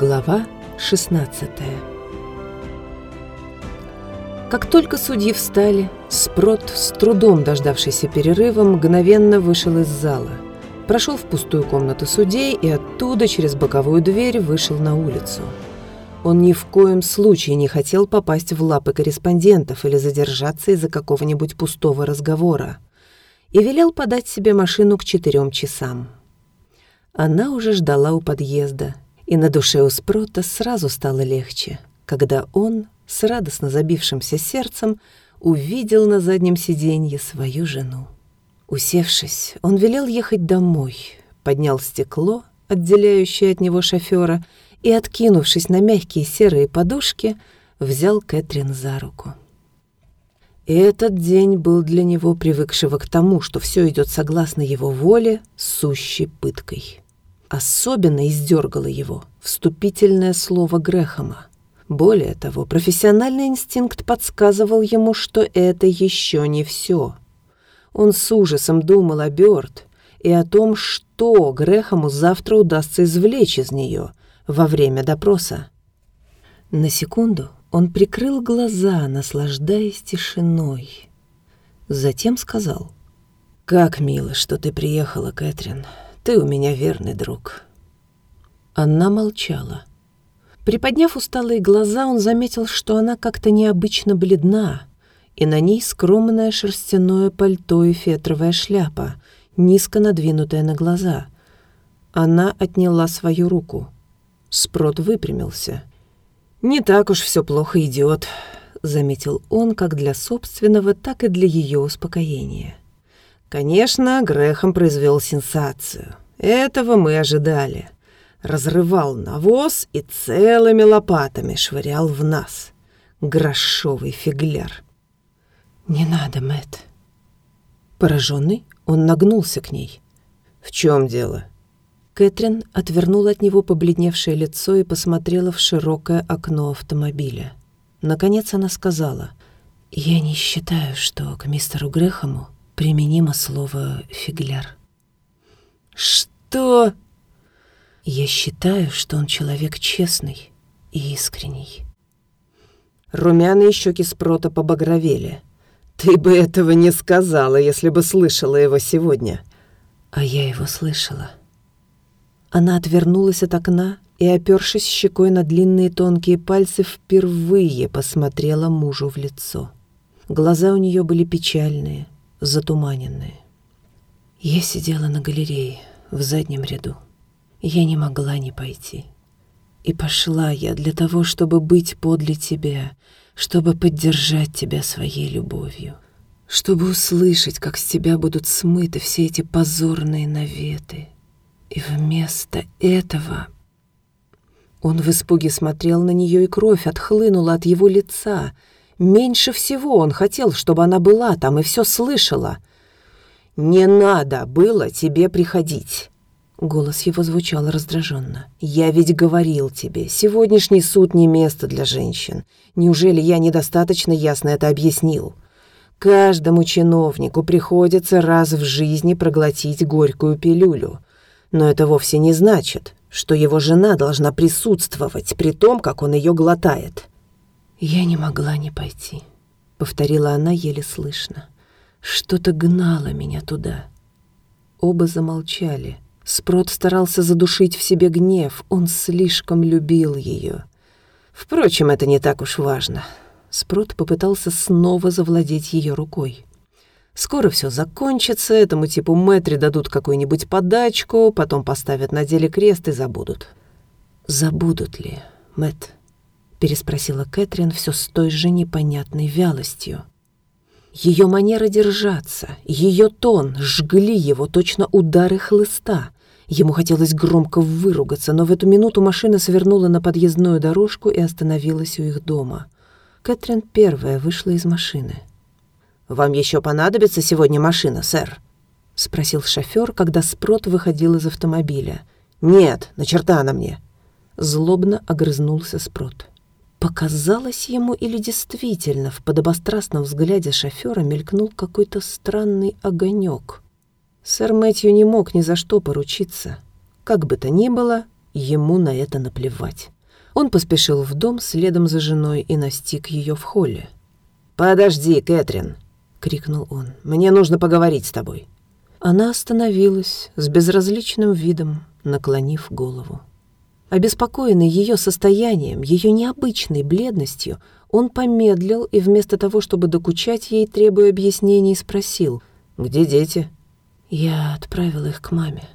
Глава 16 Как только судьи встали, Спрот, с трудом дождавшийся перерыва, мгновенно вышел из зала. Прошел в пустую комнату судей и оттуда через боковую дверь вышел на улицу. Он ни в коем случае не хотел попасть в лапы корреспондентов или задержаться из-за какого-нибудь пустого разговора. И велел подать себе машину к четырем часам. Она уже ждала у подъезда, и на душе у Спрота сразу стало легче, когда он, с радостно забившимся сердцем, увидел на заднем сиденье свою жену. Усевшись, он велел ехать домой, поднял стекло, отделяющее от него шофера, и, откинувшись на мягкие серые подушки, взял Кэтрин за руку. И этот день был для него, привыкшего к тому, что все идет согласно его воле, сущей пыткой. Особенно издергало его вступительное слово Грэхэма. Более того, профессиональный инстинкт подсказывал ему, что это еще не все. Он с ужасом думал о Бёрд и о том, что Грэхэму завтра удастся извлечь из нее во время допроса. На секунду он прикрыл глаза, наслаждаясь тишиной. Затем сказал, «Как мило, что ты приехала, Кэтрин. Ты у меня верный друг». Она молчала. Приподняв усталые глаза, он заметил, что она как-то необычно бледна, и на ней скромное шерстяное пальто и фетровая шляпа, низко надвинутая на глаза. Она отняла свою руку. Спрот выпрямился. «Не так уж все плохо идет», — заметил он как для собственного, так и для ее успокоения. Конечно, Грехом произвел сенсацию. Этого мы ожидали. Разрывал навоз и целыми лопатами швырял в нас. Грошовый фигляр. «Не надо, Мэт. Пораженный, он нагнулся к ней. «В чем дело?» Кэтрин отвернула от него побледневшее лицо и посмотрела в широкое окно автомобиля. Наконец она сказала, «Я не считаю, что к мистеру Грехому применимо слово «фигляр». «Что?» «Я считаю, что он человек честный и искренний». Румяные щеки Спрота побагровели. «Ты бы этого не сказала, если бы слышала его сегодня». А я его слышала. Она отвернулась от окна и, опёршись щекой на длинные тонкие пальцы, впервые посмотрела мужу в лицо. Глаза у нее были печальные, затуманенные. Я сидела на галерее в заднем ряду. Я не могла не пойти. И пошла я для того, чтобы быть подле тебя, чтобы поддержать тебя своей любовью, чтобы услышать, как с тебя будут смыты все эти позорные наветы. И вместо этого... Он в испуге смотрел на нее, и кровь отхлынула от его лица — Меньше всего он хотел, чтобы она была там и все слышала. «Не надо было тебе приходить». Голос его звучал раздраженно. «Я ведь говорил тебе, сегодняшний суд не место для женщин. Неужели я недостаточно ясно это объяснил? Каждому чиновнику приходится раз в жизни проглотить горькую пилюлю. Но это вовсе не значит, что его жена должна присутствовать при том, как он ее глотает. «Я не могла не пойти», — повторила она еле слышно. «Что-то гнало меня туда». Оба замолчали. Спрот старался задушить в себе гнев, он слишком любил ее. Впрочем, это не так уж важно. Спрот попытался снова завладеть ее рукой. Скоро все закончится, этому типу Мэтри дадут какую-нибудь подачку, потом поставят на деле крест и забудут. Забудут ли, Мэтт? Переспросила Кэтрин все с той же непонятной вялостью. Ее манера держаться, ее тон жгли его точно удары хлыста. Ему хотелось громко выругаться, но в эту минуту машина свернула на подъездную дорожку и остановилась у их дома. Кэтрин первая вышла из машины. «Вам еще понадобится сегодня машина, сэр?» — спросил шофер, когда Спрот выходил из автомобиля. «Нет, на черта она мне!» Злобно огрызнулся Спрот. Показалось ему или действительно в подобострастном взгляде шофера мелькнул какой-то странный огонек. Сэр Мэтью не мог ни за что поручиться. Как бы то ни было, ему на это наплевать. Он поспешил в дом следом за женой и настиг ее в холле. «Подожди, Кэтрин!» — крикнул он. «Мне нужно поговорить с тобой». Она остановилась с безразличным видом, наклонив голову. Обеспокоенный ее состоянием, ее необычной бледностью, он помедлил и вместо того, чтобы докучать ей, требуя объяснений, спросил, «Где дети?» «Я отправила их к маме.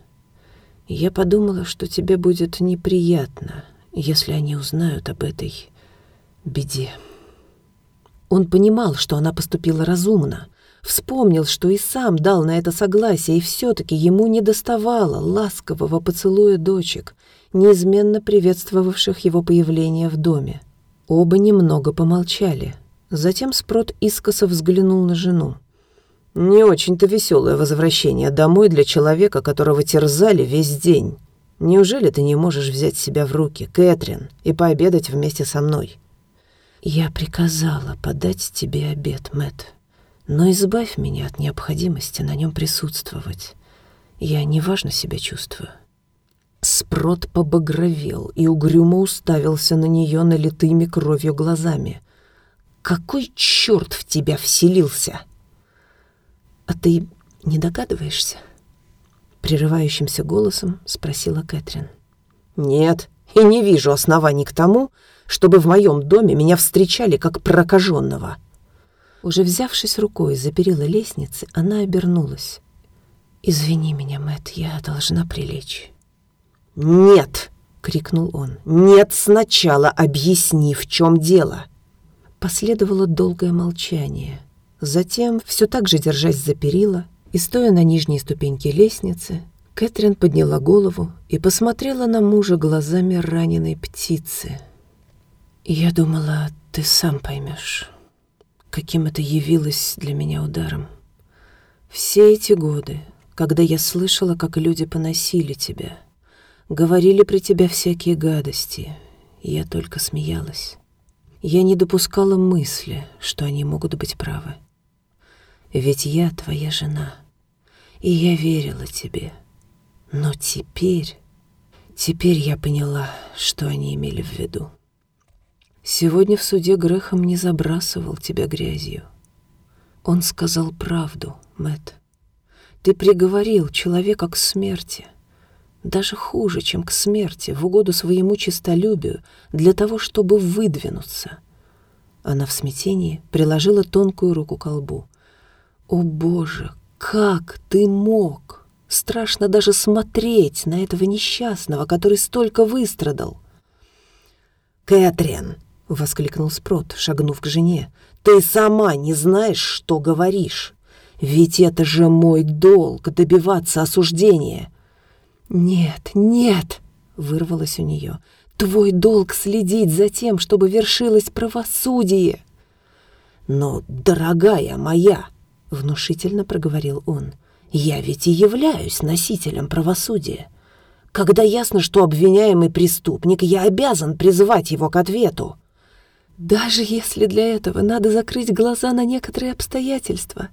Я подумала, что тебе будет неприятно, если они узнают об этой беде». Он понимал, что она поступила разумно, вспомнил, что и сам дал на это согласие, и все-таки ему не доставало ласкового поцелуя дочек, неизменно приветствовавших его появление в доме. Оба немного помолчали. Затем Спрот искоса взглянул на жену. «Не очень-то веселое возвращение домой для человека, которого терзали весь день. Неужели ты не можешь взять себя в руки, Кэтрин, и пообедать вместе со мной?» «Я приказала подать тебе обед, Мэт, но избавь меня от необходимости на нем присутствовать. Я неважно себя чувствую». Спрот побагровел и угрюмо уставился на нее налитыми кровью глазами. «Какой черт в тебя вселился?» «А ты не догадываешься?» Прерывающимся голосом спросила Кэтрин. «Нет, и не вижу оснований к тому, чтобы в моем доме меня встречали как прокаженного. Уже взявшись рукой за перила лестницы, она обернулась. «Извини меня, Мэт, я должна прилечь». «Нет!» — крикнул он. «Нет, сначала объясни, в чем дело!» Последовало долгое молчание. Затем, все так же держась за перила и стоя на нижней ступеньке лестницы, Кэтрин подняла голову и посмотрела на мужа глазами раненой птицы — я думала, ты сам поймешь, каким это явилось для меня ударом. Все эти годы, когда я слышала, как люди поносили тебя, говорили при тебя всякие гадости, я только смеялась. Я не допускала мысли, что они могут быть правы. Ведь я твоя жена, и я верила тебе. Но теперь, теперь я поняла, что они имели в виду. Сегодня в суде Грехом не забрасывал тебя грязью. Он сказал правду, Мэт. Ты приговорил человека к смерти. Даже хуже, чем к смерти, в угоду своему честолюбию, для того, чтобы выдвинуться. Она в смятении приложила тонкую руку к лбу. «О, Боже, как ты мог? Страшно даже смотреть на этого несчастного, который столько выстрадал». «Кэтрин!» — воскликнул Спрот, шагнув к жене. «Ты сама не знаешь, что говоришь. Ведь это же мой долг — добиваться осуждения». «Нет, нет!» — вырвалось у нее. «Твой долг следить за тем, чтобы вершилось правосудие». «Но, дорогая моя!» — внушительно проговорил он. «Я ведь и являюсь носителем правосудия. Когда ясно, что обвиняемый преступник, я обязан призывать его к ответу. Даже если для этого надо закрыть глаза на некоторые обстоятельства.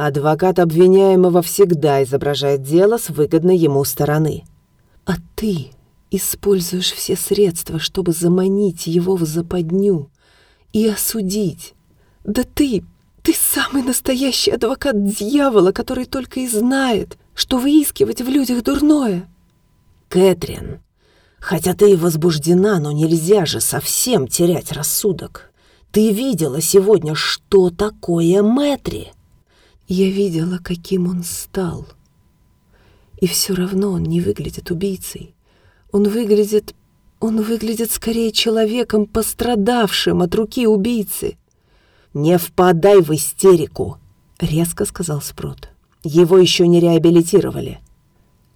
Адвокат обвиняемого всегда изображает дело с выгодной ему стороны. А ты используешь все средства, чтобы заманить его в западню и осудить. Да ты, ты самый настоящий адвокат дьявола, который только и знает, что выискивать в людях дурное. Кэтрин, Хотя ты и возбуждена, но нельзя же совсем терять рассудок. Ты видела сегодня, что такое Мэтри?» «Я видела, каким он стал. И все равно он не выглядит убийцей. Он выглядит... Он выглядит скорее человеком, пострадавшим от руки убийцы». «Не впадай в истерику», — резко сказал Спрут. «Его еще не реабилитировали».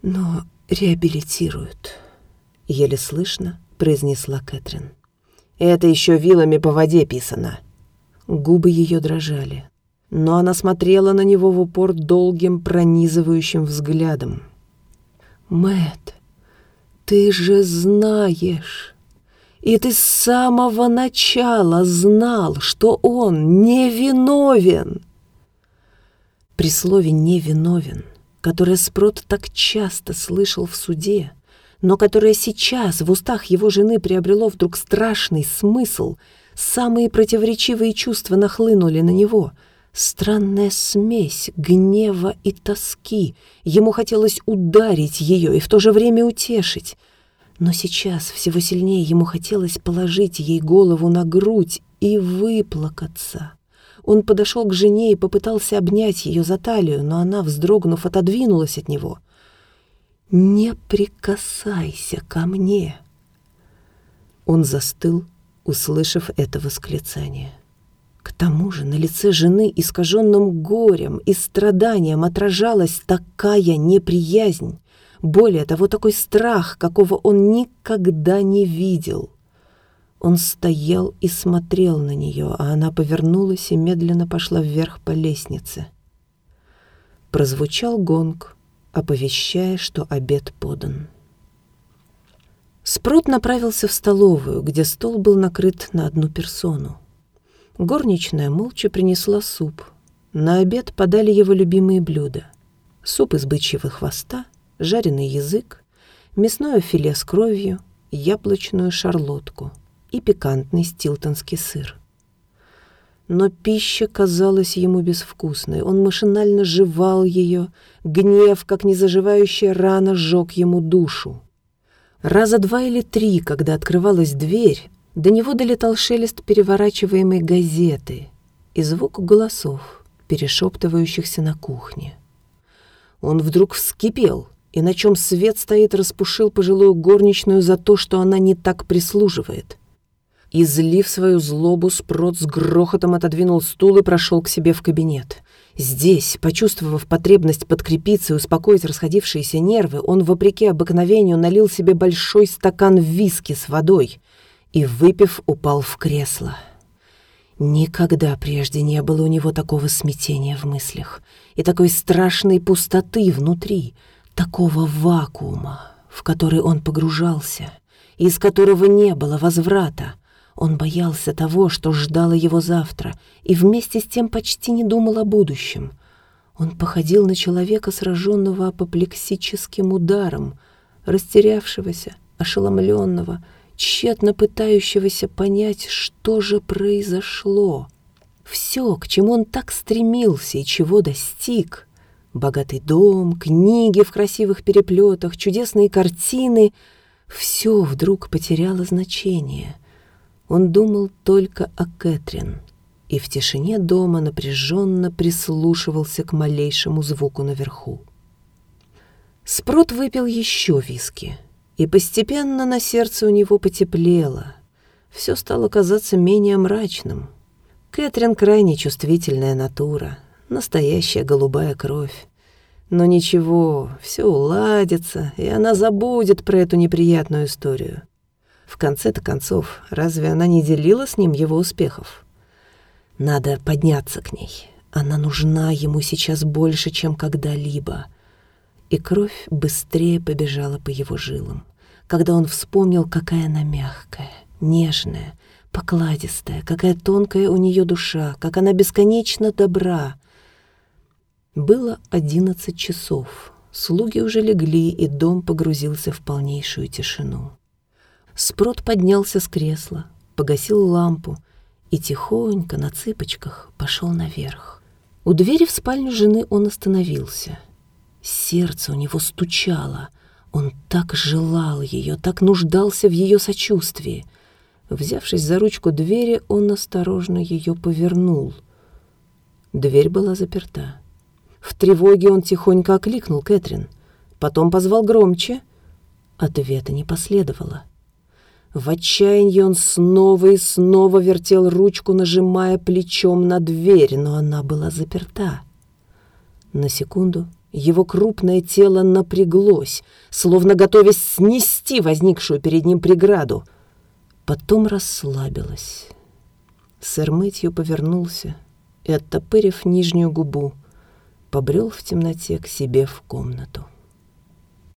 «Но реабилитируют» еле слышно произнесла Кэтрин. «Это еще вилами по воде писано». Губы ее дрожали, но она смотрела на него в упор долгим пронизывающим взглядом. Мэт, ты же знаешь, и ты с самого начала знал, что он невиновен. При слове «невиновен», которое Спрот так часто слышал в суде, но которое сейчас в устах его жены приобрело вдруг страшный смысл. Самые противоречивые чувства нахлынули на него. Странная смесь гнева и тоски. Ему хотелось ударить ее и в то же время утешить. Но сейчас всего сильнее ему хотелось положить ей голову на грудь и выплакаться. Он подошел к жене и попытался обнять ее за талию, но она, вздрогнув, отодвинулась от него. «Не прикасайся ко мне!» Он застыл, услышав это восклицание. К тому же на лице жены, искаженным горем и страданием, отражалась такая неприязнь, более того, такой страх, какого он никогда не видел. Он стоял и смотрел на нее, а она повернулась и медленно пошла вверх по лестнице. Прозвучал гонг, оповещая, что обед подан. Спрут направился в столовую, где стол был накрыт на одну персону. Горничная молча принесла суп. На обед подали его любимые блюда. Суп из бычьего хвоста, жареный язык, мясное филе с кровью, яблочную шарлотку — и пикантный стилтонский сыр. Но пища казалась ему безвкусной. Он машинально жевал ее. Гнев, как незаживающая рана, сжег ему душу. Раза два или три, когда открывалась дверь, до него долетал шелест переворачиваемой газеты и звук голосов, перешептывающихся на кухне. Он вдруг вскипел и, на чем свет стоит, распушил пожилую горничную за то, что она не так прислуживает. Излив свою злобу, Спрот с грохотом отодвинул стул и прошел к себе в кабинет. Здесь, почувствовав потребность подкрепиться и успокоить расходившиеся нервы, он, вопреки обыкновению, налил себе большой стакан виски с водой и, выпив, упал в кресло. Никогда прежде не было у него такого смятения в мыслях и такой страшной пустоты внутри, такого вакуума, в который он погружался, из которого не было возврата, он боялся того, что ждало его завтра, и вместе с тем почти не думал о будущем. Он походил на человека, сраженного апоплексическим ударом, растерявшегося, ошеломленного, тщетно пытающегося понять, что же произошло. Все, к чему он так стремился и чего достиг — богатый дом, книги в красивых переплетах, чудесные картины — все вдруг потеряло значение — он думал только о Кэтрин и в тишине дома напряженно прислушивался к малейшему звуку наверху. Спрут выпил еще виски, и постепенно на сердце у него потеплело. Все стало казаться менее мрачным. Кэтрин крайне чувствительная натура, настоящая голубая кровь. Но ничего, все уладится, и она забудет про эту неприятную историю. В конце-то концов, разве она не делила с ним его успехов? Надо подняться к ней. Она нужна ему сейчас больше, чем когда-либо. И кровь быстрее побежала по его жилам, когда он вспомнил, какая она мягкая, нежная, покладистая, какая тонкая у нее душа, как она бесконечно добра. Было одиннадцать часов. Слуги уже легли, и дом погрузился в полнейшую тишину. Спрот поднялся с кресла, погасил лампу и тихонько на цыпочках пошел наверх. У двери в спальню жены он остановился. Сердце у него стучало. Он так желал ее, так нуждался в ее сочувствии. Взявшись за ручку двери, он осторожно ее повернул. Дверь была заперта. В тревоге он тихонько окликнул Кэтрин. Потом позвал громче. Ответа не последовало. В отчаянии он снова и снова вертел ручку, нажимая плечом на дверь, но она была заперта. На секунду его крупное тело напряглось, словно готовясь снести возникшую перед ним преграду. Потом расслабилось. Сэр Мэтью повернулся и, оттопырив нижнюю губу, побрел в темноте к себе в комнату.